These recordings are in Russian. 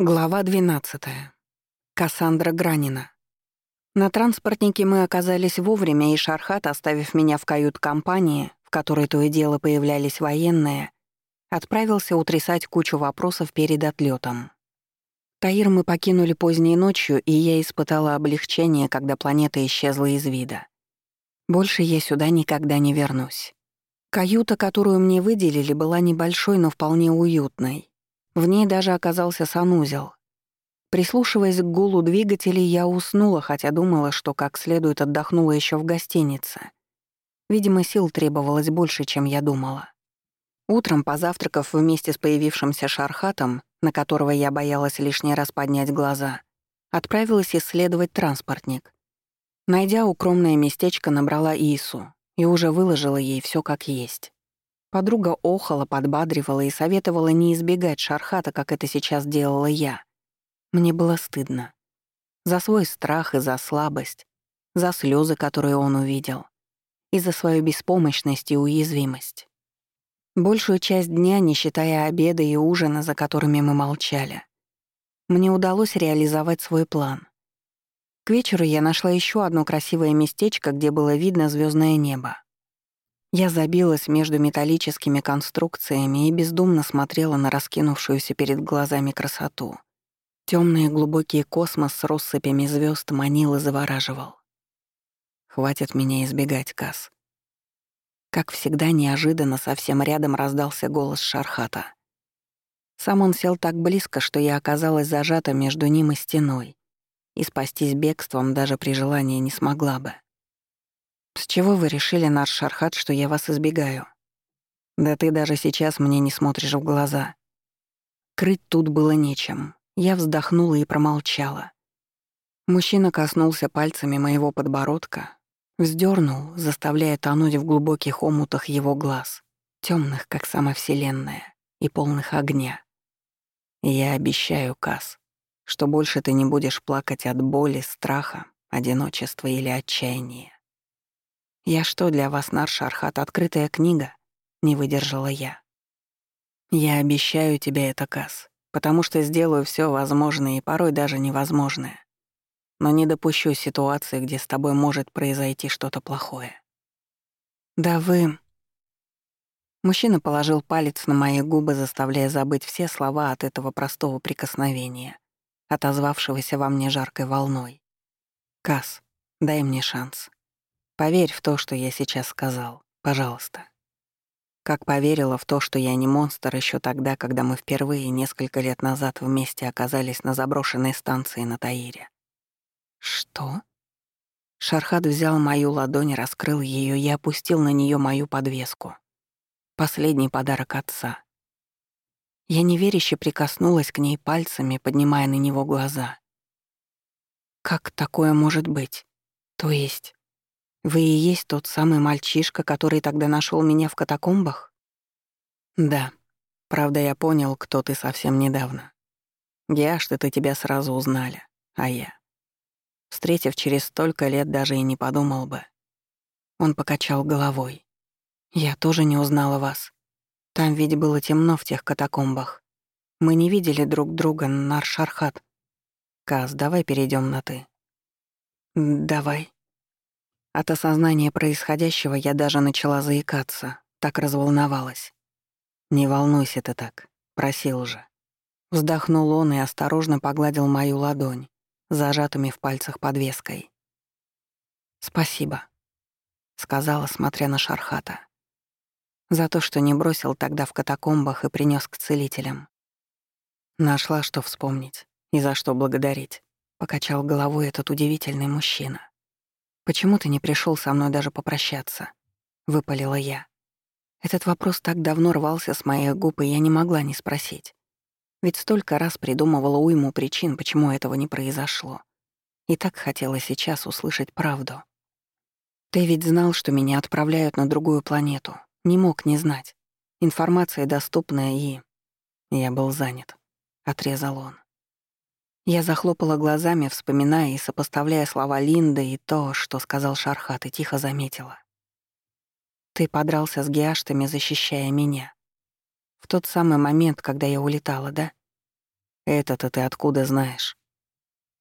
Глава 12. Кассандра Гранина. На транспортнике мы оказались вовремя, и Шархат, оставив меня в кают-компании, в которой то и дело появлялись военные, отправился утрясать кучу вопросов перед отлетом. Таир мы покинули поздней ночью, и я испытала облегчение, когда планета исчезла из вида. Больше я сюда никогда не вернусь. Каюта, которую мне выделили, была небольшой, но вполне уютной. В ней даже оказался санузел. Прислушиваясь к гулу двигателей, я уснула, хотя думала, что как следует отдохнула еще в гостинице. Видимо, сил требовалось больше, чем я думала. Утром, позавтракав вместе с появившимся Шархатом, на которого я боялась лишний раз поднять глаза, отправилась исследовать транспортник. Найдя укромное местечко, набрала Ису и уже выложила ей все как есть. Подруга охала, подбадривала и советовала не избегать Шархата, как это сейчас делала я. Мне было стыдно. За свой страх и за слабость, за слезы, которые он увидел, и за свою беспомощность и уязвимость. Большую часть дня, не считая обеда и ужина, за которыми мы молчали, мне удалось реализовать свой план. К вечеру я нашла еще одно красивое местечко, где было видно звездное небо. Я забилась между металлическими конструкциями и бездумно смотрела на раскинувшуюся перед глазами красоту. Темный глубокий космос с россыпями звезд манил и завораживал. Хватит меня избегать, Кас. Как всегда, неожиданно совсем рядом раздался голос Шархата. Сам он сел так близко, что я оказалась зажата между ним и стеной, и спастись бегством даже при желании не смогла бы. «С чего вы решили, наш Шархат, что я вас избегаю? Да ты даже сейчас мне не смотришь в глаза». Крыть тут было нечем. Я вздохнула и промолчала. Мужчина коснулся пальцами моего подбородка, вздернул, заставляя тонуть в глубоких омутах его глаз, темных, как сама Вселенная, и полных огня. Я обещаю, Кас, что больше ты не будешь плакать от боли, страха, одиночества или отчаяния. «Я что для вас, Наршархат, открытая книга?» — не выдержала я. «Я обещаю тебе это, Кас, потому что сделаю все возможное и порой даже невозможное. Но не допущу ситуации, где с тобой может произойти что-то плохое». «Да вы...» Мужчина положил палец на мои губы, заставляя забыть все слова от этого простого прикосновения, отозвавшегося во мне жаркой волной. «Кас, дай мне шанс». Поверь в то, что я сейчас сказал, пожалуйста. Как поверила в то, что я не монстр еще тогда, когда мы впервые несколько лет назад вместе оказались на заброшенной станции на Таире. Что? Шархат взял мою ладонь, раскрыл ее и опустил на нее мою подвеску. Последний подарок отца. Я неверяще прикоснулась к ней пальцами, поднимая на него глаза. Как такое может быть? То есть... Вы и есть тот самый мальчишка, который тогда нашел меня в катакомбах? Да. Правда, я понял, кто ты совсем недавно. Геашты-то тебя сразу узнали, а я. Встретив через столько лет, даже и не подумал бы. Он покачал головой. Я тоже не узнала вас. Там ведь было темно в тех катакомбах. Мы не видели друг друга, Наршархат. Каз, давай перейдем на «ты». «Давай», от осознания происходящего я даже начала заикаться, так разволновалась. «Не волнуйся ты так», — просил же. Вздохнул он и осторожно погладил мою ладонь, зажатыми в пальцах подвеской. «Спасибо», — сказала, смотря на Шархата. «За то, что не бросил тогда в катакомбах и принес к целителям. Нашла, что вспомнить и за что благодарить», — покачал головой этот удивительный мужчина. «Почему ты не пришел со мной даже попрощаться?» — выпалила я. Этот вопрос так давно рвался с моих губ, и я не могла не спросить. Ведь столько раз придумывала уйму причин, почему этого не произошло. И так хотела сейчас услышать правду. Ты ведь знал, что меня отправляют на другую планету. Не мог не знать. Информация доступная и... Я был занят. Отрезал он. Я захлопала глазами, вспоминая и сопоставляя слова Линды и то, что сказал Шархат, и тихо заметила. «Ты подрался с геаштами, защищая меня. В тот самый момент, когда я улетала, да?» Это-то ты откуда знаешь?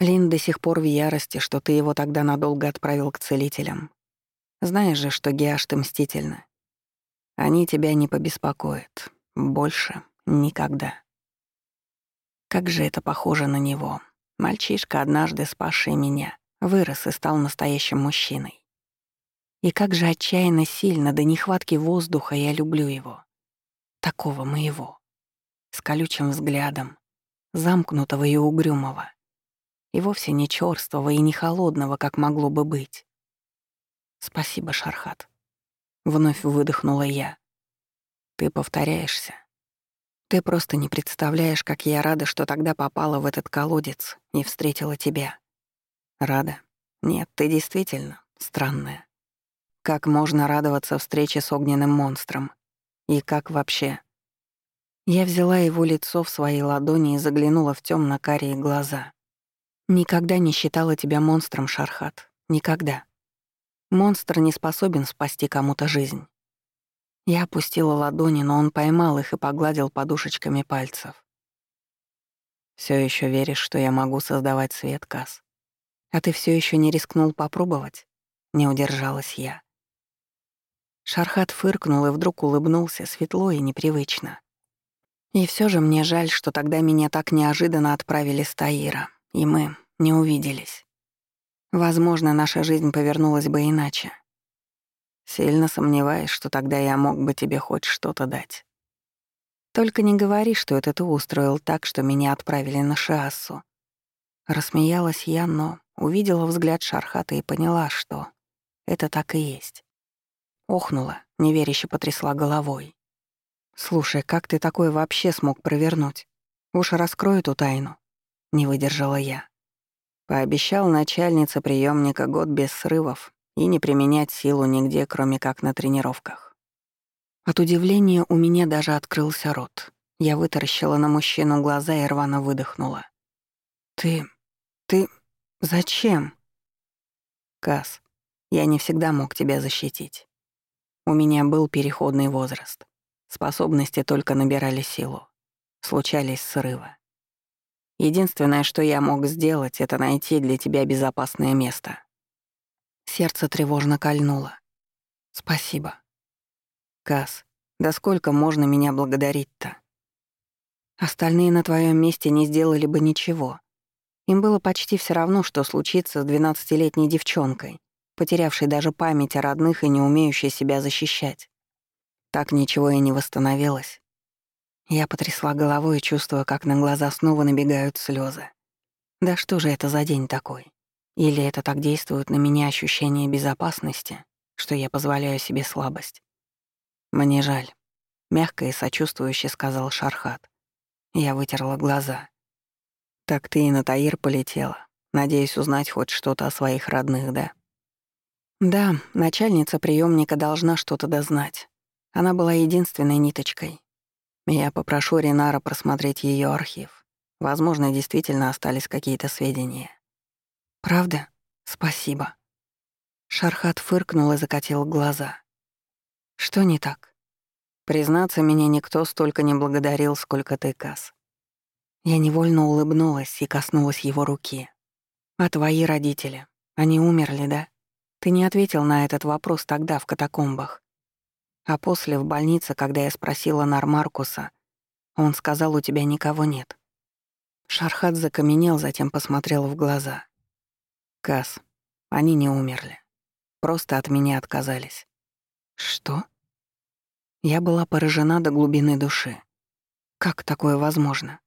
Лин до сих пор в ярости, что ты его тогда надолго отправил к целителям. Знаешь же, что Геашты мстительны. Они тебя не побеспокоят. Больше никогда. Как же это похоже на него. Мальчишка, однажды спасший меня, вырос и стал настоящим мужчиной. И как же отчаянно сильно до нехватки воздуха я люблю его. Такого моего. С колючим взглядом, замкнутого и угрюмого. И вовсе не чёрствого и не холодного, как могло бы быть. Спасибо, Шархат. Вновь выдохнула я. Ты повторяешься. Ты просто не представляешь, как я рада, что тогда попала в этот колодец и встретила тебя. Рада? Нет, ты действительно странная. Как можно радоваться встрече с огненным монстром? И как вообще? Я взяла его лицо в свои ладони и заглянула в темно-карие глаза. Никогда не считала тебя монстром, Шархат. Никогда. Монстр не способен спасти кому-то жизнь. Я опустила ладони, но он поймал их и погладил подушечками пальцев. Все еще веришь, что я могу создавать свет, Кас? А ты все еще не рискнул попробовать? Не удержалась я. Шархат фыркнул и вдруг улыбнулся светло и непривычно. И все же мне жаль, что тогда меня так неожиданно отправили с Таира, и мы не увиделись. Возможно, наша жизнь повернулась бы иначе. Сильно сомневаюсь, что тогда я мог бы тебе хоть что-то дать. Только не говори, что это ты устроил так, что меня отправили на Шиассу. Рассмеялась я, но увидела взгляд Шархата и поняла, что это так и есть. Охнула, неверяще потрясла головой. «Слушай, как ты такое вообще смог провернуть? Уж раскрой эту тайну». Не выдержала я. Пообещал начальница приемника год без срывов и не применять силу нигде, кроме как на тренировках. От удивления у меня даже открылся рот. Я вытаращила на мужчину глаза и рвано выдохнула. «Ты... ты... зачем?» «Кас, я не всегда мог тебя защитить. У меня был переходный возраст. Способности только набирали силу. Случались срывы. Единственное, что я мог сделать, это найти для тебя безопасное место. Сердце тревожно кольнуло. Спасибо. Кас, да сколько можно меня благодарить-то? Остальные на твоем месте не сделали бы ничего. Им было почти все равно, что случится с двенадцатилетней девчонкой, потерявшей даже память о родных и не умеющей себя защищать. Так ничего и не восстановилось. Я потрясла головой, чувствуя, как на глаза снова набегают слезы. Да что же это за день такой? Или это так действует на меня ощущение безопасности, что я позволяю себе слабость? Мне жаль. Мягко и сочувствующе сказал Шархат. Я вытерла глаза. Так ты и на Таир полетела. Надеюсь узнать хоть что-то о своих родных, да? Да, начальница приемника должна что-то дознать. Она была единственной ниточкой. Я попрошу Ренара просмотреть ее архив. Возможно, действительно остались какие-то сведения. Правда? Спасибо. Шархат фыркнул и закатил глаза. Что не так? Признаться, меня никто столько не благодарил, сколько ты, Кас. Я невольно улыбнулась и коснулась его руки. А твои родители? Они умерли, да? Ты не ответил на этот вопрос тогда, в катакомбах. А после, в больнице, когда я спросила Нармаркуса, он сказал, у тебя никого нет. Шархат закаменел, затем посмотрел в глаза. «Кас, они не умерли. Просто от меня отказались». «Что?» Я была поражена до глубины души. Как такое возможно?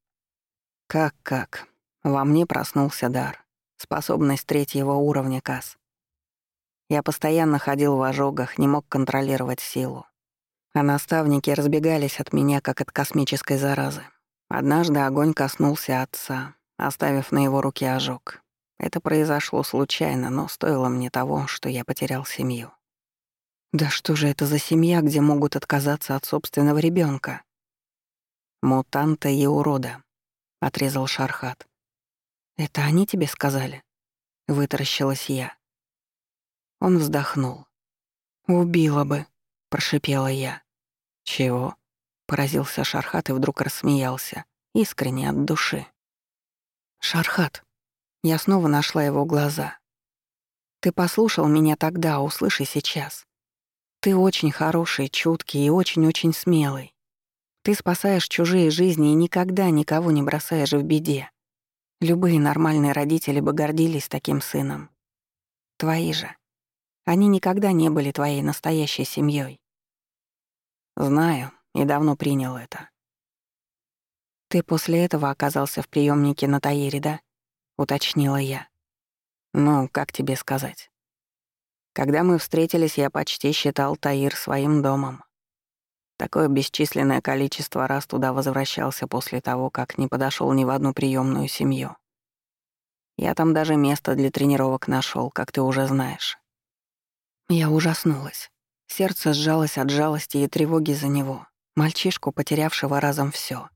Как-как? Во мне проснулся дар. Способность третьего уровня Кас. Я постоянно ходил в ожогах, не мог контролировать силу. А наставники разбегались от меня, как от космической заразы. Однажды огонь коснулся отца, оставив на его руке ожог. Это произошло случайно, но стоило мне того, что я потерял семью. Да что же это за семья, где могут отказаться от собственного ребенка? Мутанта и урода, отрезал Шархат. Это они тебе сказали? Вытаращилась я. Он вздохнул. «Убила бы», — прошипела я. «Чего?» — поразился Шархат и вдруг рассмеялся, искренне от души. «Шархат». Я снова нашла его глаза. «Ты послушал меня тогда, услыши сейчас. Ты очень хороший, чуткий и очень-очень смелый. Ты спасаешь чужие жизни и никогда никого не бросаешь в беде. Любые нормальные родители бы гордились таким сыном. Твои же. Они никогда не были твоей настоящей семьей. Знаю и давно принял это. Ты после этого оказался в приемнике на Таире, да? Уточнила я. Ну, как тебе сказать? Когда мы встретились, я почти считал Таир своим домом. Такое бесчисленное количество раз туда возвращался после того, как не подошел ни в одну приемную семью. Я там даже место для тренировок нашел, как ты уже знаешь. Я ужаснулась. Сердце сжалось от жалости и тревоги за него, мальчишку, потерявшего разом все.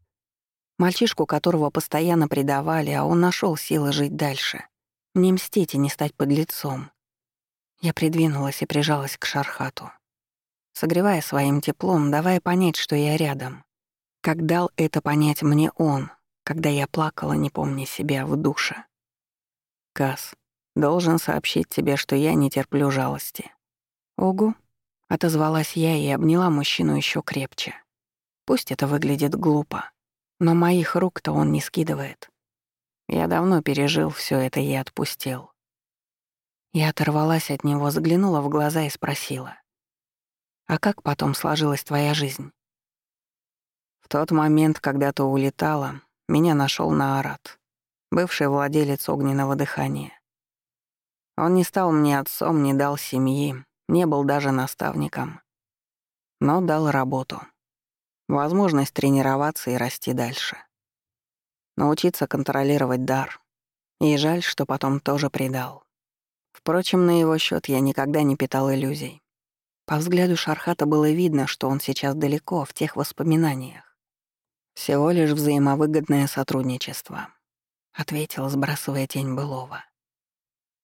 Мальчишку, которого постоянно предавали, а он нашел силы жить дальше. Не мстить и не стать подлецом. Я придвинулась и прижалась к Шархату согревая своим теплом, давая понять, что я рядом. Как дал это понять мне он, когда я плакала, не помня себя, в душе. Кас, должен сообщить тебе, что я не терплю жалости. Огу, отозвалась я и обняла мужчину еще крепче. Пусть это выглядит глупо, но моих рук-то он не скидывает. Я давно пережил все это и отпустил. Я оторвалась от него, заглянула в глаза и спросила. А как потом сложилась твоя жизнь? В тот момент, когда ты улетала, меня нашел Наарат, бывший владелец огненного дыхания. Он не стал мне отцом, не дал семьи, не был даже наставником, но дал работу. Возможность тренироваться и расти дальше. Научиться контролировать дар. И жаль, что потом тоже предал. Впрочем, на его счет я никогда не питал иллюзий. По взгляду Шархата было видно, что он сейчас далеко, в тех воспоминаниях. «Всего лишь взаимовыгодное сотрудничество», — ответил, сбрасывая тень былого.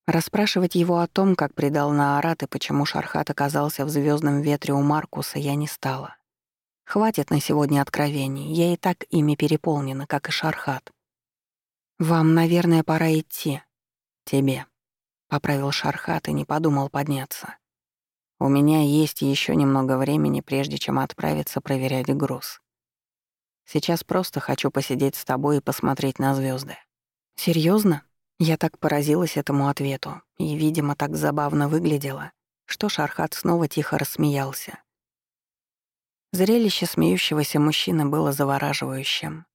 Расспрашивать его о том, как предал Наарат и почему Шархат оказался в звездном ветре у Маркуса, я не стала. Хватит на сегодня откровений, я и так ими переполнена, как и Шархат. «Вам, наверное, пора идти. Тебе», — поправил Шархат и не подумал подняться. У меня есть еще немного времени, прежде чем отправиться проверять груз. Сейчас просто хочу посидеть с тобой и посмотреть на звезды. Серьезно? Я так поразилась этому ответу и, видимо, так забавно выглядела, что Шархат снова тихо рассмеялся. Зрелище смеющегося мужчины было завораживающим.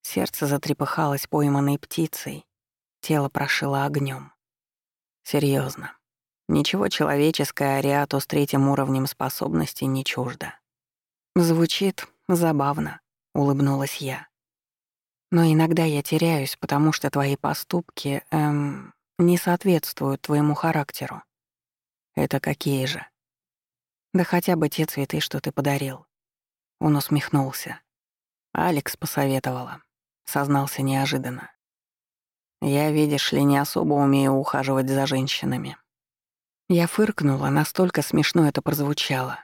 Сердце затрепыхалось пойманной птицей, тело прошило огнем. Серьезно. Ничего человеческое Ариату с третьим уровнем способностей не чуждо. Звучит забавно, улыбнулась я. Но иногда я теряюсь, потому что твои поступки, эм, не соответствуют твоему характеру. Это какие же? Да хотя бы те цветы, что ты подарил. Он усмехнулся. Алекс посоветовала. Сознался неожиданно. Я, видишь ли, не особо умею ухаживать за женщинами. Я фыркнула, настолько смешно это прозвучало.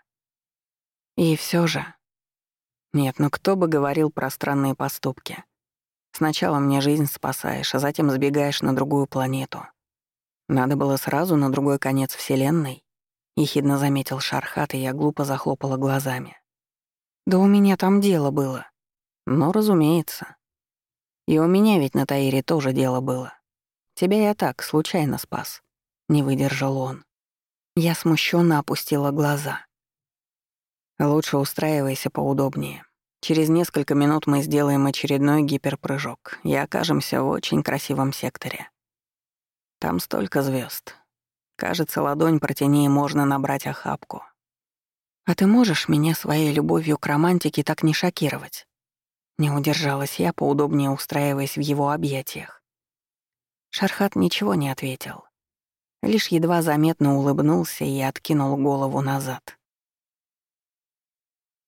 И все же... Нет, ну кто бы говорил про странные поступки. Сначала мне жизнь спасаешь, а затем сбегаешь на другую планету. Надо было сразу на другой конец Вселенной. Ехидно заметил Шархат, и я глупо захлопала глазами. Да у меня там дело было. Ну, разумеется. И у меня ведь на Таире тоже дело было. Тебя я так, случайно спас. Не выдержал он. Я смущенно опустила глаза. Лучше устраивайся поудобнее. Через несколько минут мы сделаем очередной гиперпрыжок и окажемся в очень красивом секторе. Там столько звезд. Кажется, ладонь протяни и можно набрать охапку. А ты можешь меня своей любовью к романтике так не шокировать? Не удержалась я, поудобнее устраиваясь в его объятиях. Шархат ничего не ответил лишь едва заметно улыбнулся и откинул голову назад.